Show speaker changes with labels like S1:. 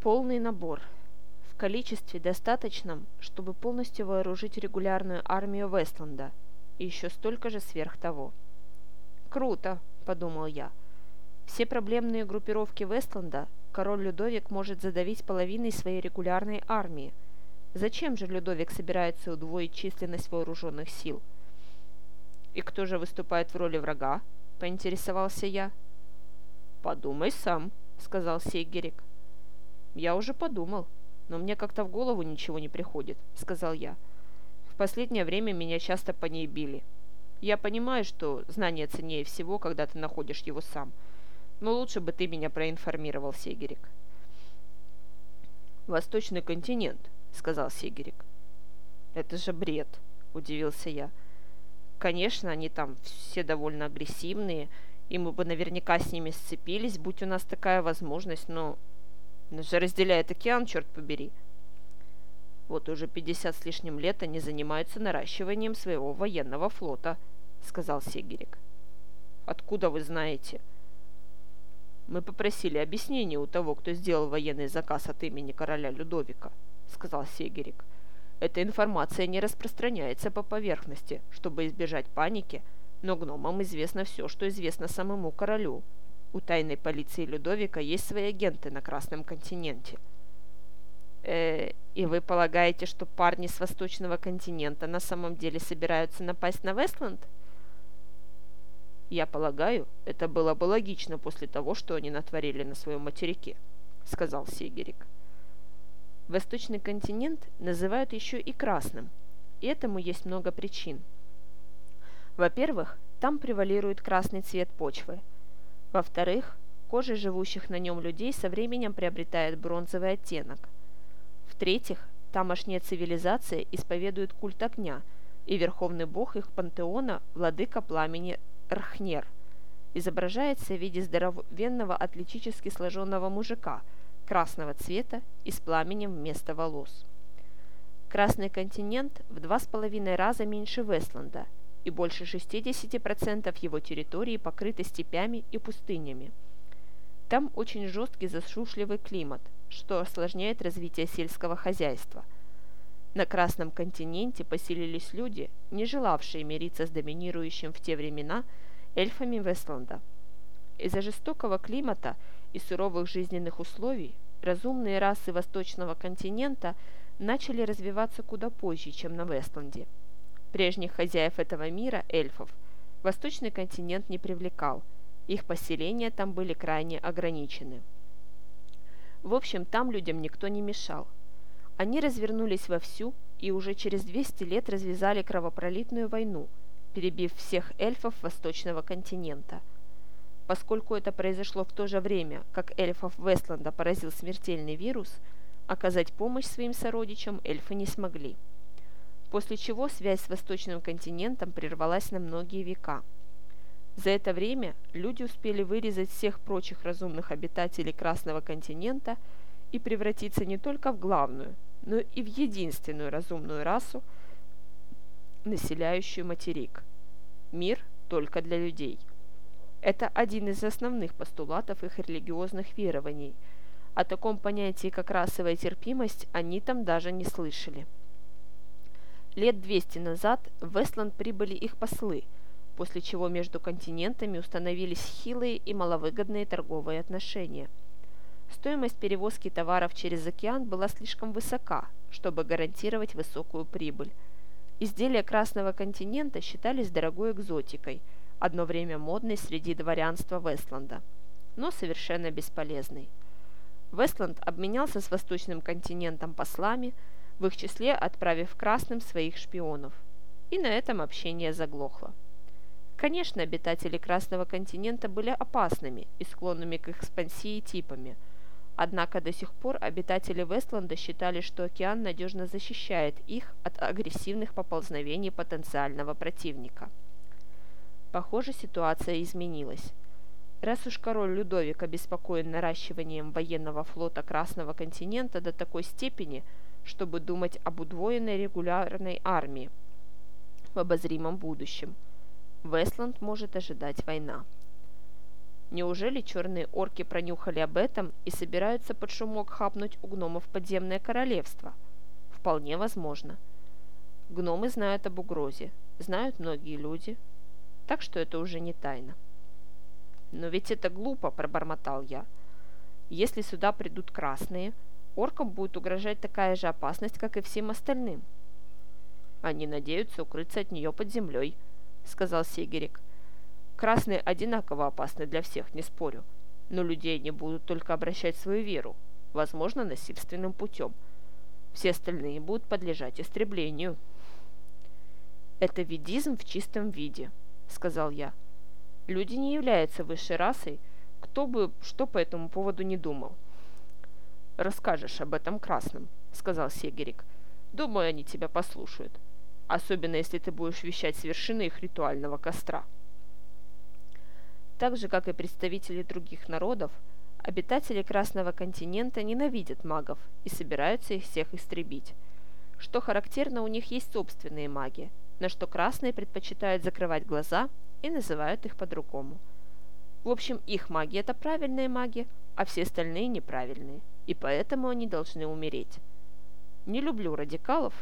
S1: Полный набор. В количестве достаточном, чтобы полностью вооружить регулярную армию Вестланда, и еще столько же сверх того. «Круто», – подумал я. «Все проблемные группировки Вестланда король Людовик может задавить половиной своей регулярной армии. Зачем же Людовик собирается удвоить численность вооруженных сил?» «И кто же выступает в роли врага?» – поинтересовался я. «Подумай сам», – сказал Сейгерик. «Я уже подумал, но мне как-то в голову ничего не приходит», – сказал я. «В последнее время меня часто по ней били. Я понимаю, что знание ценнее всего, когда ты находишь его сам. Но лучше бы ты меня проинформировал, Сегерик». «Восточный континент», – сказал Сегерик. «Это же бред», – удивился я. «Конечно, они там все довольно агрессивные, и мы бы наверняка с ними сцепились, будь у нас такая возможность, но нас же разделяет океан, черт побери. Вот уже 50 с лишним лет они занимаются наращиванием своего военного флота, сказал Сегерик. Откуда вы знаете? Мы попросили объяснения у того, кто сделал военный заказ от имени короля Людовика, сказал Сегерик. Эта информация не распространяется по поверхности, чтобы избежать паники, но гномам известно все, что известно самому королю. У тайной полиции Людовика есть свои агенты на Красном континенте. Э, и вы полагаете, что парни с Восточного континента на самом деле собираются напасть на Вестланд? Я полагаю, это было бы логично после того, что они натворили на своем материке, сказал Сигерик. Восточный континент называют еще и красным, и этому есть много причин. Во-первых, там превалирует красный цвет почвы – во-вторых, кожа живущих на нем людей со временем приобретает бронзовый оттенок. В-третьих, тамошняя цивилизация исповедует культ огня, и верховный бог их пантеона – владыка пламени Рхнер. Изображается в виде здоровенного атлетически сложенного мужика, красного цвета и с пламенем вместо волос. Красный континент в два с половиной раза меньше Вестланда – и больше 60% его территории покрыты степями и пустынями. Там очень жесткий засушливый климат, что осложняет развитие сельского хозяйства. На Красном континенте поселились люди, не желавшие мириться с доминирующим в те времена эльфами Вестланда. Из-за жестокого климата и суровых жизненных условий разумные расы Восточного континента начали развиваться куда позже, чем на Вестланде – Прежних хозяев этого мира, эльфов, восточный континент не привлекал, их поселения там были крайне ограничены. В общем, там людям никто не мешал. Они развернулись вовсю и уже через 200 лет развязали кровопролитную войну, перебив всех эльфов восточного континента. Поскольку это произошло в то же время, как эльфов Вестланда поразил смертельный вирус, оказать помощь своим сородичам эльфы не смогли после чего связь с восточным континентом прервалась на многие века. За это время люди успели вырезать всех прочих разумных обитателей Красного континента и превратиться не только в главную, но и в единственную разумную расу, населяющую материк. Мир только для людей. Это один из основных постулатов их религиозных верований. О таком понятии, как расовая терпимость, они там даже не слышали. Лет 200 назад в Вестланд прибыли их послы, после чего между континентами установились хилые и маловыгодные торговые отношения. Стоимость перевозки товаров через океан была слишком высока, чтобы гарантировать высокую прибыль. Изделия Красного континента считались дорогой экзотикой, одно время модной среди дворянства Вестланда, но совершенно бесполезной. Вестланд обменялся с Восточным континентом послами, в их числе отправив красным своих шпионов. И на этом общение заглохло. Конечно, обитатели Красного континента были опасными и склонными к экспансии типами, однако до сих пор обитатели Вестланда считали, что океан надежно защищает их от агрессивных поползновений потенциального противника. Похоже, ситуация изменилась. Раз уж король Людовик обеспокоен наращиванием военного флота Красного континента до такой степени – чтобы думать об удвоенной регулярной армии в обозримом будущем. Вестланд может ожидать война. Неужели черные орки пронюхали об этом и собираются под шумок хапнуть у гномов подземное королевство? Вполне возможно. Гномы знают об угрозе, знают многие люди, так что это уже не тайна. «Но ведь это глупо», – пробормотал я. «Если сюда придут красные, оркам будет угрожать такая же опасность, как и всем остальным». «Они надеются укрыться от нее под землей», – сказал Сигерик. «Красные одинаково опасны для всех, не спорю, но людей они будут только обращать свою веру, возможно, насильственным путем. Все остальные будут подлежать истреблению». «Это ведизм в чистом виде», – сказал я. Люди не являются высшей расой, кто бы что по этому поводу не думал. «Расскажешь об этом красным», — сказал Сегерик. «Думаю, они тебя послушают. Особенно, если ты будешь вещать с вершины их ритуального костра». Так же, как и представители других народов, обитатели Красного континента ненавидят магов и собираются их всех истребить. Что характерно, у них есть собственные маги, на что красные предпочитают закрывать глаза и называют их по-другому. В общем, их маги – это правильные маги, а все остальные неправильные, и поэтому они должны умереть. Не люблю радикалов,